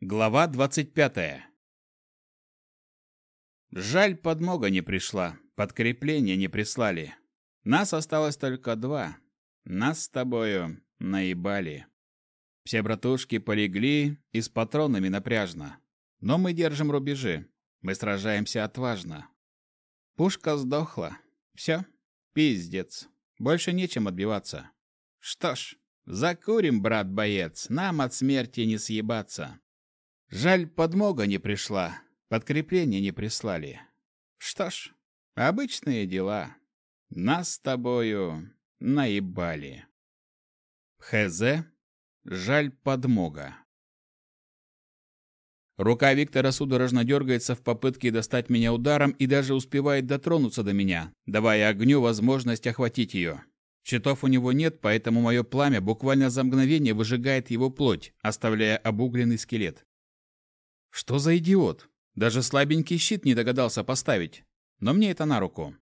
Глава 25. Жаль, подмога не пришла, подкрепление не прислали. Нас осталось только два. Нас с тобою наебали. Все братушки полегли и с патронами напряжно. Но мы держим рубежи. Мы сражаемся отважно. Пушка сдохла. Все, пиздец. Больше нечем отбиваться. Что ж, закурим, брат-боец, нам от смерти не съебаться. Жаль, подмога не пришла, подкрепление не прислали. Что ж, обычные дела. Нас с тобою наебали. Хз. Жаль, подмога. Рука Виктора судорожно дергается в попытке достать меня ударом и даже успевает дотронуться до меня, давая огню возможность охватить ее. Щитов у него нет, поэтому мое пламя буквально за мгновение выжигает его плоть, оставляя обугленный скелет. Что за идиот? Даже слабенький щит не догадался поставить. Но мне это на руку.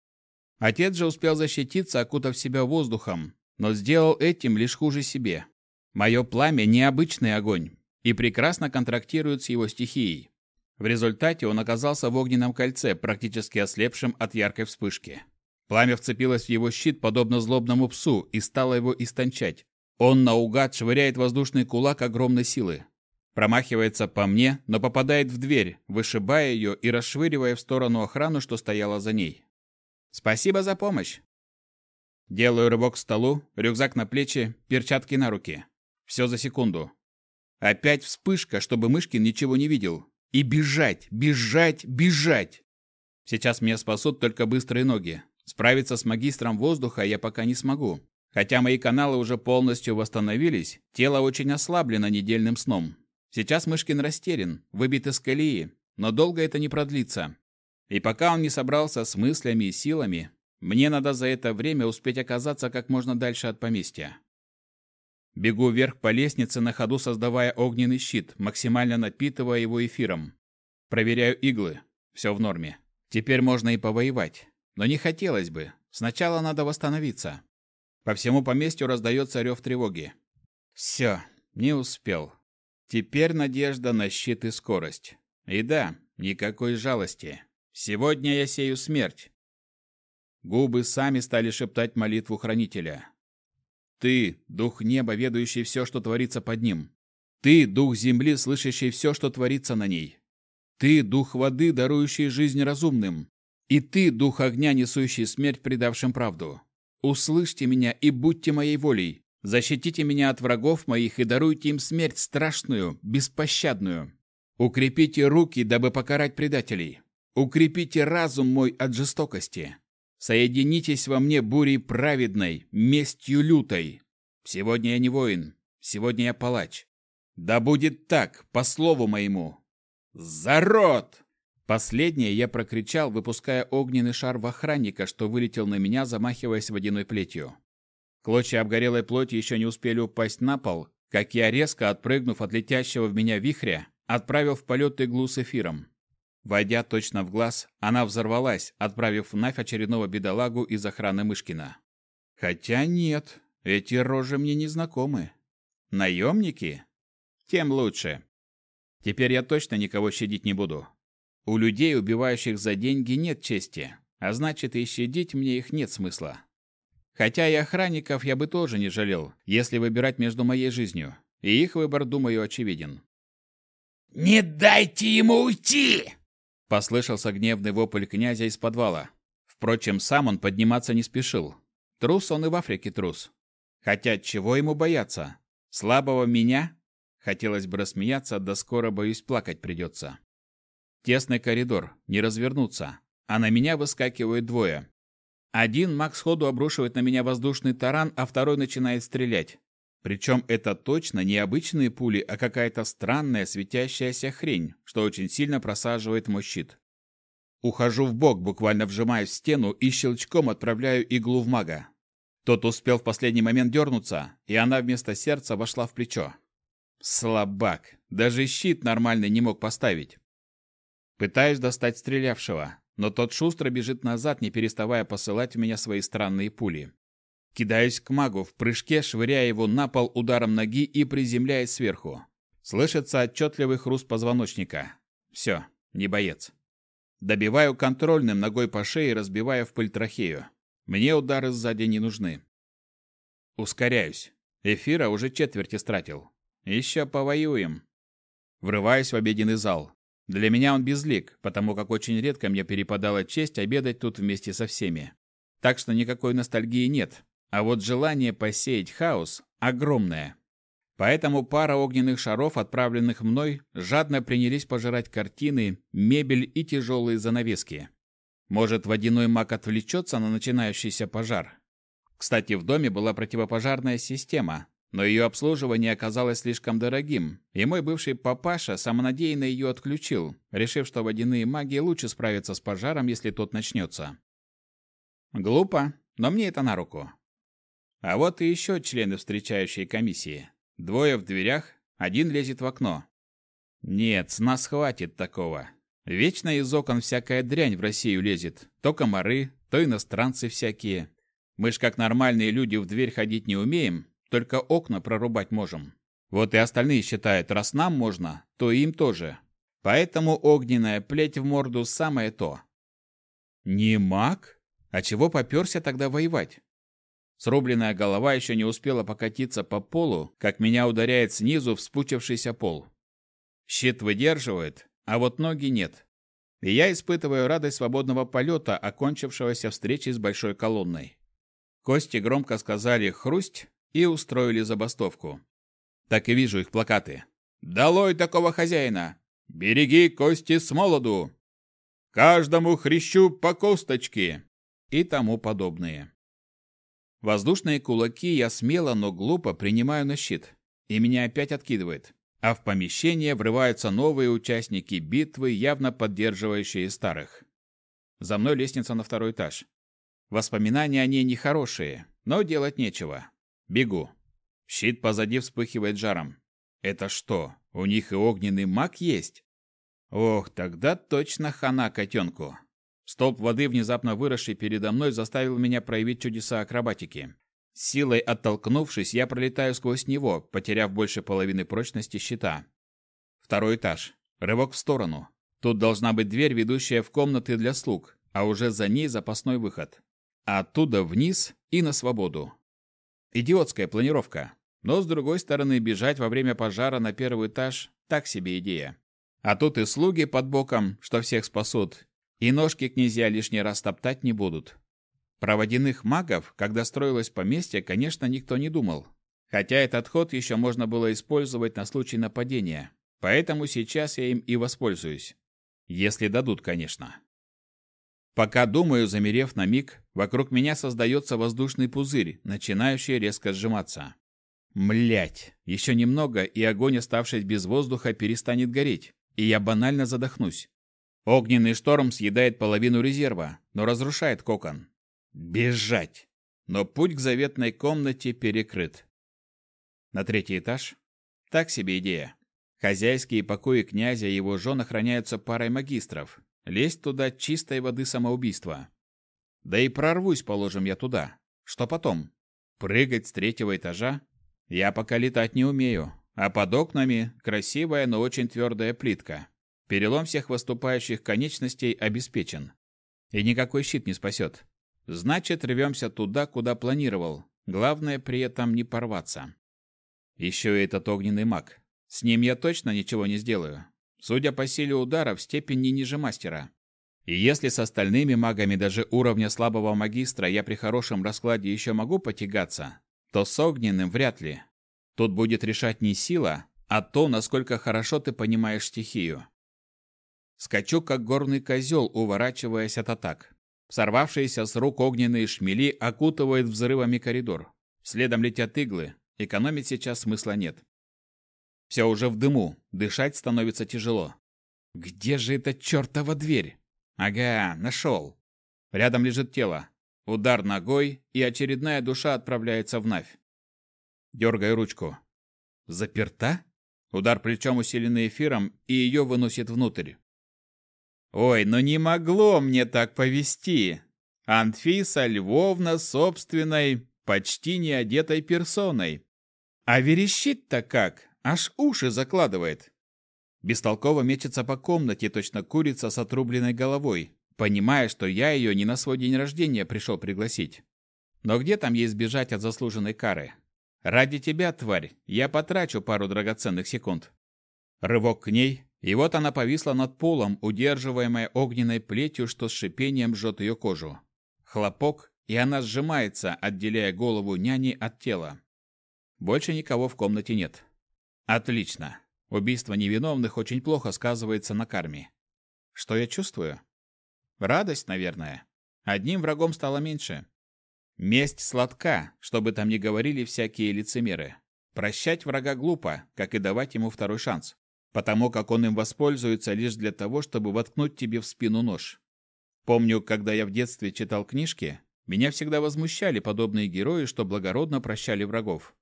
Отец же успел защититься, окутав себя воздухом, но сделал этим лишь хуже себе. Мое пламя – необычный огонь и прекрасно контрактирует с его стихией. В результате он оказался в огненном кольце, практически ослепшим от яркой вспышки. Пламя вцепилось в его щит, подобно злобному псу, и стало его истончать. Он наугад швыряет воздушный кулак огромной силы. Промахивается по мне, но попадает в дверь, вышибая ее и расшвыривая в сторону охрану, что стояла за ней. «Спасибо за помощь!» Делаю рывок к столу, рюкзак на плечи, перчатки на руки. Все за секунду. Опять вспышка, чтобы Мышкин ничего не видел. И бежать, бежать, бежать! Сейчас меня спасут только быстрые ноги. Справиться с магистром воздуха я пока не смогу. Хотя мои каналы уже полностью восстановились, тело очень ослаблено недельным сном. Сейчас Мышкин растерян, выбит из колеи, но долго это не продлится. И пока он не собрался с мыслями и силами, мне надо за это время успеть оказаться как можно дальше от поместья. Бегу вверх по лестнице, на ходу создавая огненный щит, максимально напитывая его эфиром. Проверяю иглы. Все в норме. Теперь можно и повоевать. Но не хотелось бы. Сначала надо восстановиться. По всему поместью раздается рев тревоги. Все, не успел. Теперь надежда на щит и скорость. И да, никакой жалости. Сегодня я сею смерть. Губы сами стали шептать молитву хранителя. Ты, дух неба, ведающий все, что творится под ним. Ты, дух земли, слышащий все, что творится на ней. Ты, дух воды, дарующий жизнь разумным. И ты, дух огня, несущий смерть предавшим правду. Услышьте меня и будьте моей волей. Защитите меня от врагов моих и даруйте им смерть страшную, беспощадную. Укрепите руки, дабы покарать предателей. Укрепите разум мой от жестокости. Соединитесь во мне бурей праведной, местью лютой. Сегодня я не воин, сегодня я палач. Да будет так, по слову моему. Зарод! Последнее я прокричал, выпуская огненный шар в охранника, что вылетел на меня, замахиваясь водяной плетью. Клочья обгорелой плоти еще не успели упасть на пол, как я, резко отпрыгнув от летящего в меня вихря, отправил в полет иглу с эфиром. Войдя точно в глаз, она взорвалась, отправив в Навь очередного бедолагу из охраны Мышкина. Хотя нет, эти рожи мне не знакомы. Наемники? Тем лучше. Теперь я точно никого щадить не буду. У людей, убивающих за деньги, нет чести, а значит и щадить мне их нет смысла. Хотя и охранников я бы тоже не жалел, если выбирать между моей жизнью. И их выбор, думаю, очевиден. «Не дайте ему уйти!» Послышался гневный вопль князя из подвала. Впрочем, сам он подниматься не спешил. Трус он и в Африке трус. Хотя чего ему бояться? Слабого меня? Хотелось бы рассмеяться, да скоро, боюсь, плакать придется. Тесный коридор, не развернуться. А на меня выскакивают двое. Один маг сходу обрушивает на меня воздушный таран, а второй начинает стрелять. Причем это точно не обычные пули, а какая-то странная светящаяся хрень, что очень сильно просаживает мой щит. Ухожу в бок, буквально вжимаюсь в стену и щелчком отправляю иглу в мага. Тот успел в последний момент дернуться, и она вместо сердца вошла в плечо. Слабак. Даже щит нормальный не мог поставить. Пытаюсь достать стрелявшего, но тот шустро бежит назад, не переставая посылать в меня свои странные пули. Кидаюсь к магу в прыжке, швыряя его на пол ударом ноги и приземляясь сверху. Слышится отчетливый хруст позвоночника. Все, не боец. Добиваю контрольным ногой по шее, разбивая в пыль трахею. Мне удары сзади не нужны. Ускоряюсь. Эфира уже четверть истратил. Еще повоюем. Врываюсь в обеденный зал. Для меня он безлик, потому как очень редко мне перепадала честь обедать тут вместе со всеми. Так что никакой ностальгии нет. А вот желание посеять хаос огромное. Поэтому пара огненных шаров, отправленных мной, жадно принялись пожирать картины, мебель и тяжелые занавески. Может, водяной маг отвлечется на начинающийся пожар? Кстати, в доме была противопожарная система, но ее обслуживание оказалось слишком дорогим, и мой бывший папаша самонадеянно ее отключил, решив, что водяные маги лучше справятся с пожаром, если тот начнется. Глупо, но мне это на руку. А вот и еще члены встречающей комиссии. Двое в дверях, один лезет в окно. Нет, с нас хватит такого. Вечно из окон всякая дрянь в Россию лезет. То комары, то иностранцы всякие. Мы ж как нормальные люди в дверь ходить не умеем, только окна прорубать можем. Вот и остальные считают, раз нам можно, то им тоже. Поэтому огненная плеть в морду самое то. Не маг? А чего попёрся тогда воевать? Срубленная голова еще не успела покатиться по полу, как меня ударяет снизу вспучившийся пол. Щит выдерживает, а вот ноги нет. И я испытываю радость свободного полета, окончившегося встречи с большой колонной. Кости громко сказали «хрусть» и устроили забастовку. Так и вижу их плакаты. «Долой такого хозяина! Береги кости с молоду! Каждому хрящу по косточке!» и тому подобные. Воздушные кулаки я смело, но глупо принимаю на щит, и меня опять откидывает. А в помещение врываются новые участники битвы, явно поддерживающие старых. За мной лестница на второй этаж. Воспоминания о ней нехорошие, но делать нечего. Бегу. Щит позади вспыхивает жаром. Это что, у них и огненный маг есть? Ох, тогда точно хана котенку. Столб воды, внезапно выросший передо мной, заставил меня проявить чудеса акробатики. Силой оттолкнувшись, я пролетаю сквозь него, потеряв больше половины прочности щита. Второй этаж. Рывок в сторону. Тут должна быть дверь, ведущая в комнаты для слуг, а уже за ней запасной выход. А оттуда вниз и на свободу. Идиотская планировка. Но, с другой стороны, бежать во время пожара на первый этаж – так себе идея. А тут и слуги под боком, что всех спасут, и ножки князья лишний раз топтать не будут. Про водяных магов, когда строилось поместье, конечно, никто не думал. Хотя этот ход еще можно было использовать на случай нападения. Поэтому сейчас я им и воспользуюсь. Если дадут, конечно. Пока думаю, замерев на миг, вокруг меня создается воздушный пузырь, начинающий резко сжиматься. Млять! Еще немного, и огонь, оставшись без воздуха, перестанет гореть, и я банально задохнусь. Огненный шторм съедает половину резерва, но разрушает кокон. Бежать! Но путь к заветной комнате перекрыт. На третий этаж? Так себе идея. Хозяйские покои князя и его жен охраняются парой магистров. Лезть туда чистой воды самоубийство. Да и прорвусь, положим, я туда. Что потом? Прыгать с третьего этажа? Я пока летать не умею. А под окнами красивая, но очень твердая плитка. Перелом всех выступающих конечностей обеспечен. И никакой щит не спасет. Значит, рвемся туда, куда планировал. Главное при этом не порваться. Еще и этот огненный маг. С ним я точно ничего не сделаю. Судя по силе удара, в степени ниже мастера. И если с остальными магами даже уровня слабого магистра я при хорошем раскладе еще могу потягаться, то с огненным вряд ли. Тут будет решать не сила, а то, насколько хорошо ты понимаешь стихию. Скачу, как горный козел, уворачиваясь от атак. Сорвавшиеся с рук огненные шмели окутывают взрывами коридор. Следом летят иглы. Экономить сейчас смысла нет. Все уже в дыму. Дышать становится тяжело. Где же эта чертова дверь? Ага, нашел. Рядом лежит тело. Удар ногой, и очередная душа отправляется в Навь. Дергаю ручку. Заперта? Удар плечом усиленный эфиром, и ее выносит внутрь. Ой, ну не могло мне так повести. Анфиса Львовна собственной, почти не одетой персоной. А верещит-то как? Аж уши закладывает. Бестолково мечется по комнате, точно курица с отрубленной головой, понимая, что я ее не на свой день рождения пришел пригласить. Но где там ей сбежать от заслуженной кары? Ради тебя, тварь, я потрачу пару драгоценных секунд. Рывок к ней, и вот она повисла над полом, удерживаемая огненной плетью, что с шипением жжет ее кожу. Хлопок, и она сжимается, отделяя голову няни от тела. Больше никого в комнате нет. Отлично. Убийство невиновных очень плохо сказывается на карме. Что я чувствую? Радость, наверное. Одним врагом стало меньше. Месть сладка, что бы там ни говорили всякие лицемеры. Прощать врага глупо, как и давать ему второй шанс, потому как он им воспользуется лишь для того, чтобы воткнуть тебе в спину нож. Помню, когда я в детстве читал книжки, меня всегда возмущали подобные герои, что благородно прощали врагов.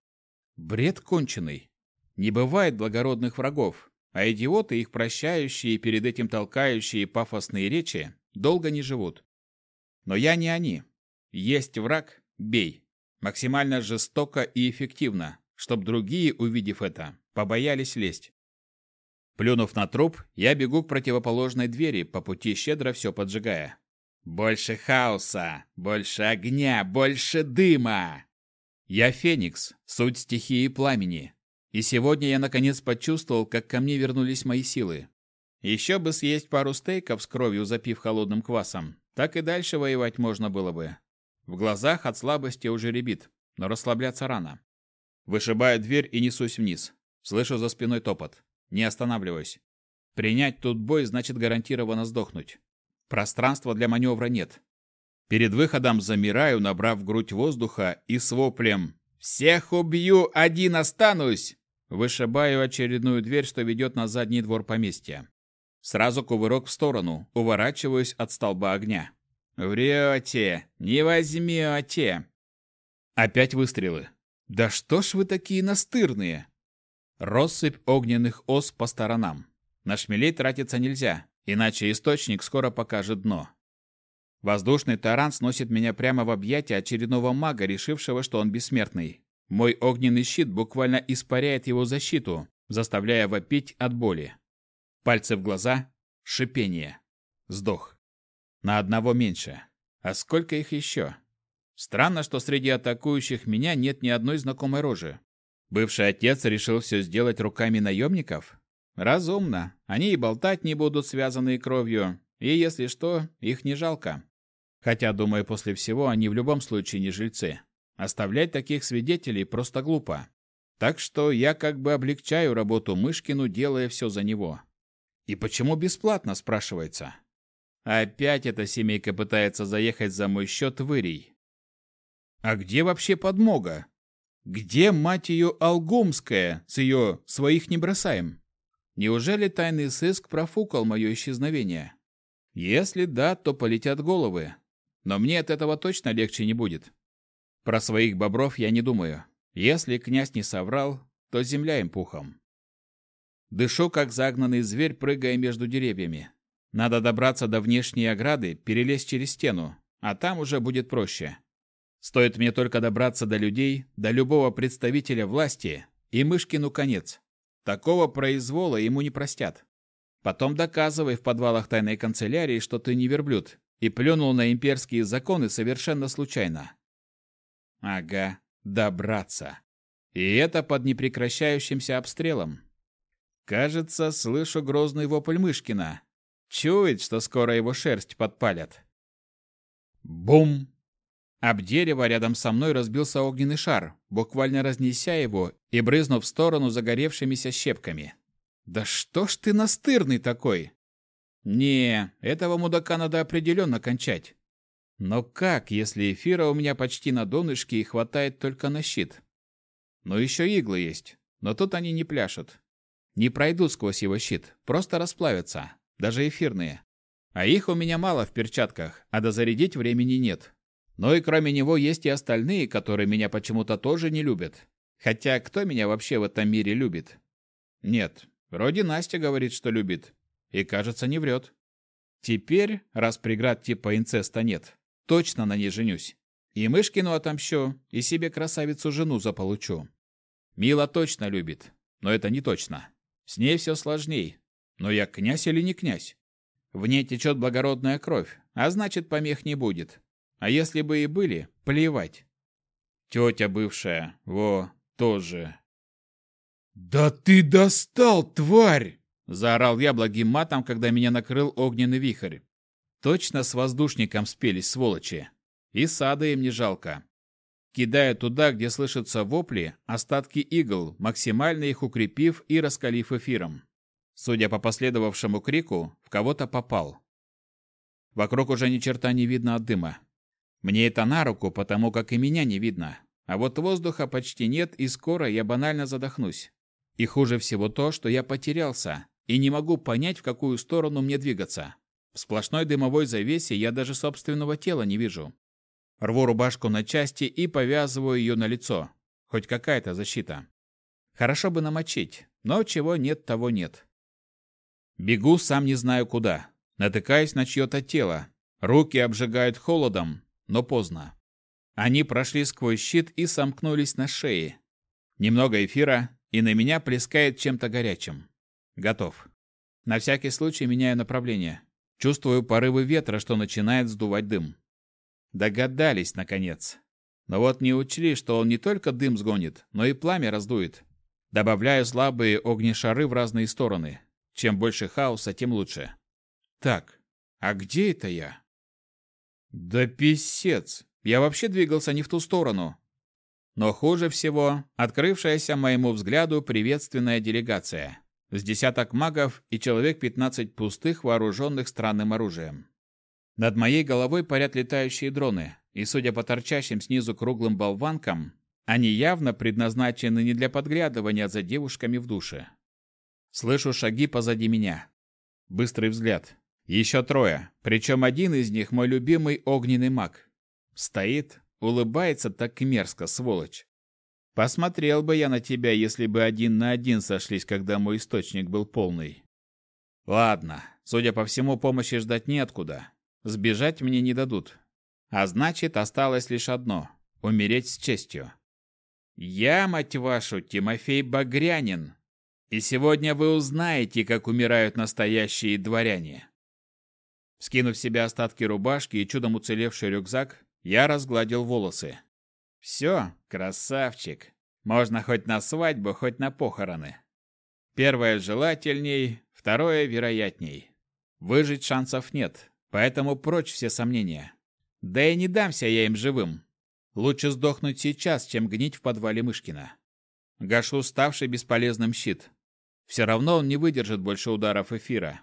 Бред конченый. Не бывает благородных врагов, а идиоты, их прощающие и перед этим толкающие пафосные речи, долго не живут. Но я не они. Есть враг – бей. Максимально жестоко и эффективно, чтобы другие, увидев это, побоялись лезть. Плюнув на труп, я бегу к противоположной двери, по пути щедро все поджигая. Больше хаоса, больше огня, больше дыма. Я Феникс, суть стихии пламени. И сегодня я наконец почувствовал, как ко мне вернулись мои силы. Еще бы съесть пару стейков с кровью, запив холодным квасом. Так и дальше воевать можно было бы. В глазах от слабости уже ребит, но расслабляться рано. Вышибаю дверь и несусь вниз. Слышу за спиной топот. Не останавливаюсь. Принять тут бой значит гарантированно сдохнуть. Пространства для маневра нет. Перед выходом замираю, набрав грудь воздуха и с воплем «Всех убью, один останусь!» Вышибаю очередную дверь, что ведет на задний двор поместья. Сразу кувырок в сторону, уворачиваюсь от столба огня. «Врете! Не возьмете!» Опять выстрелы. «Да что ж вы такие настырные?» Россыпь огненных ос по сторонам. На шмелей тратиться нельзя, иначе источник скоро покажет дно. Воздушный таран сносит меня прямо в объятия очередного мага, решившего, что он бессмертный. Мой огненный щит буквально испаряет его защиту, заставляя вопить от боли. Пальцы в глаза, шипение. Сдох. На одного меньше. А сколько их еще? Странно, что среди атакующих меня нет ни одной знакомой рожи. Бывший отец решил все сделать руками наемников? Разумно. Они и болтать не будут, связанные кровью. И если что, их не жалко. Хотя, думаю, после всего они в любом случае не жильцы. Оставлять таких свидетелей просто глупо. Так что я как бы облегчаю работу Мышкину, делая все за него. И почему бесплатно, спрашивается? Опять эта семейка пытается заехать за мой счет в Ирий. А где вообще подмога? Где, мать ее, Алгомская с ее «своих не бросаем»? Неужели тайный сыск профукал мое исчезновение? Если да, то полетят головы. Но мне от этого точно легче не будет. Про своих бобров я не думаю. Если князь не соврал, то земля им пухом. Дышу, как загнанный зверь, прыгая между деревьями. Надо добраться до внешней ограды, перелезть через стену, а там уже будет проще. Стоит мне только добраться до людей, до любого представителя власти, и Мышкину конец. Такого произвола ему не простят. Потом доказывай в подвалах тайной канцелярии, что ты не верблюд, и плюнул на имперские законы совершенно случайно. Ага, добраться. И это под непрекращающимся обстрелом. Кажется, слышу грозный вопль Мышкина. Чует, что скоро его шерсть подпалят. Бум! Об дерево рядом со мной разбился огненный шар, буквально разнеся его и брызнув в сторону загоревшимися щепками. «Да что ж ты настырный такой?» «Не, этого мудака надо определенно кончать. Но как, если эфира у меня почти на донышке и хватает только на щит? Но еще иглы есть, но тут они не пляшут. Не пройдут сквозь его щит, просто расплавятся, даже эфирные. А их у меня мало в перчатках, а дозарядить времени нет. Но и кроме него есть и остальные, которые меня почему-то тоже не любят. Хотя кто меня вообще в этом мире любит? Нет, вроде Настя говорит, что любит. И, кажется, не врет. Теперь, раз преград типа инцеста нет, Точно на ней женюсь. И Мышкину отомщу, и себе красавицу жену заполучу. Мила точно любит. но это не точно. С ней все сложней. Но я князь или не князь? В ней течет благородная кровь, а значит, помех не будет. А если бы и были, плевать. Тетя бывшая, во, тоже. «Да ты достал, тварь!» – заорал я благим матом, когда меня накрыл огненный вихрь. Точно с воздушником спелись, сволочи. И сада им не жалко. Кидая туда, где слышатся вопли, остатки игл, максимально их укрепив и раскалив эфиром. Судя по последовавшему крику, в кого-то попал. Вокруг уже ни черта не видно от дыма. Мне это на руку, потому как и меня не видно. А вот воздуха почти нет, и скоро я банально задохнусь. И хуже всего то, что я потерялся и не могу понять, в какую сторону мне двигаться. В сплошной дымовой завесе я даже собственного тела не вижу. Рву рубашку на части и повязываю ее на лицо. Хоть какая-то защита. Хорошо бы намочить, но чего нет, того нет. Бегу сам не знаю куда. Натыкаюсь на чье-то тело. Руки обжигают холодом, но поздно. Они прошли сквозь щит и сомкнулись на шее. Немного эфира, и на меня плескает чем-то горячим. Готов. На всякий случай меняю направление. Чувствую порывы ветра, что начинает сдувать дым. Догадались, наконец. Но вот не учли, что он не только дым сгонит, но и пламя раздует. Добавляю слабые огнешары в разные стороны. Чем больше хаоса, тем лучше. Так, а где это я? Да писец! Я вообще двигался не в ту сторону. Но хуже всего открывшаяся моему взгляду приветственная делегация. С десяток магов и человек 15 пустых, вооруженных странным оружием. Над моей головой парят летающие дроны, и, судя по торчащим снизу круглым болванкам, они явно предназначены не для подглядывания за девушками в душе. Слышу шаги позади меня. Быстрый взгляд. Еще трое, причем один из них мой любимый огненный маг. Стоит, улыбается так мерзко, сволочь. Посмотрел бы я на тебя, если бы один на один сошлись, когда мой источник был полный. Ладно, судя по всему, помощи ждать неоткуда. Сбежать мне не дадут. А значит, осталось лишь одно — умереть с честью. Я, мать вашу, Тимофей Багрянин, и сегодня вы узнаете, как умирают настоящие дворяне. Скинув себе остатки рубашки и чудом уцелевший рюкзак, я разгладил волосы. Все, красавчик. Можно хоть на свадьбу, хоть на похороны. Первое желательней, второе вероятней. Выжить шансов нет, поэтому прочь все сомнения. Да и не дамся я им живым. Лучше сдохнуть сейчас, чем гнить в подвале Мышкина. Гашу ставший бесполезным щит. Все равно он не выдержит больше ударов эфира.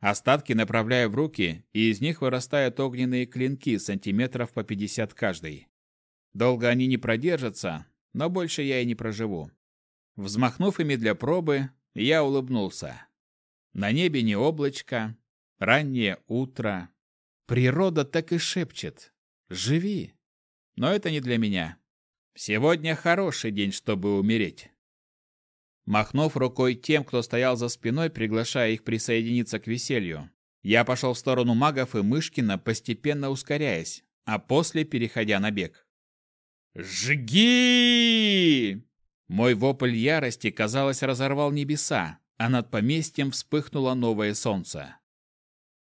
Остатки направляю в руки, и из них вырастают огненные клинки сантиметров по 50 каждый. Долго они не продержатся, но больше я и не проживу. Взмахнув ими для пробы, я улыбнулся. На небе не облачко, раннее утро. Природа так и шепчет. Живи. Но это не для меня. Сегодня хороший день, чтобы умереть. Махнув рукой тем, кто стоял за спиной, приглашая их присоединиться к веселью, я пошел в сторону магов и Мышкина, постепенно ускоряясь, а после переходя на бег. «Жги!» Мой вопль ярости, казалось, разорвал небеса, а над поместьем вспыхнуло новое солнце.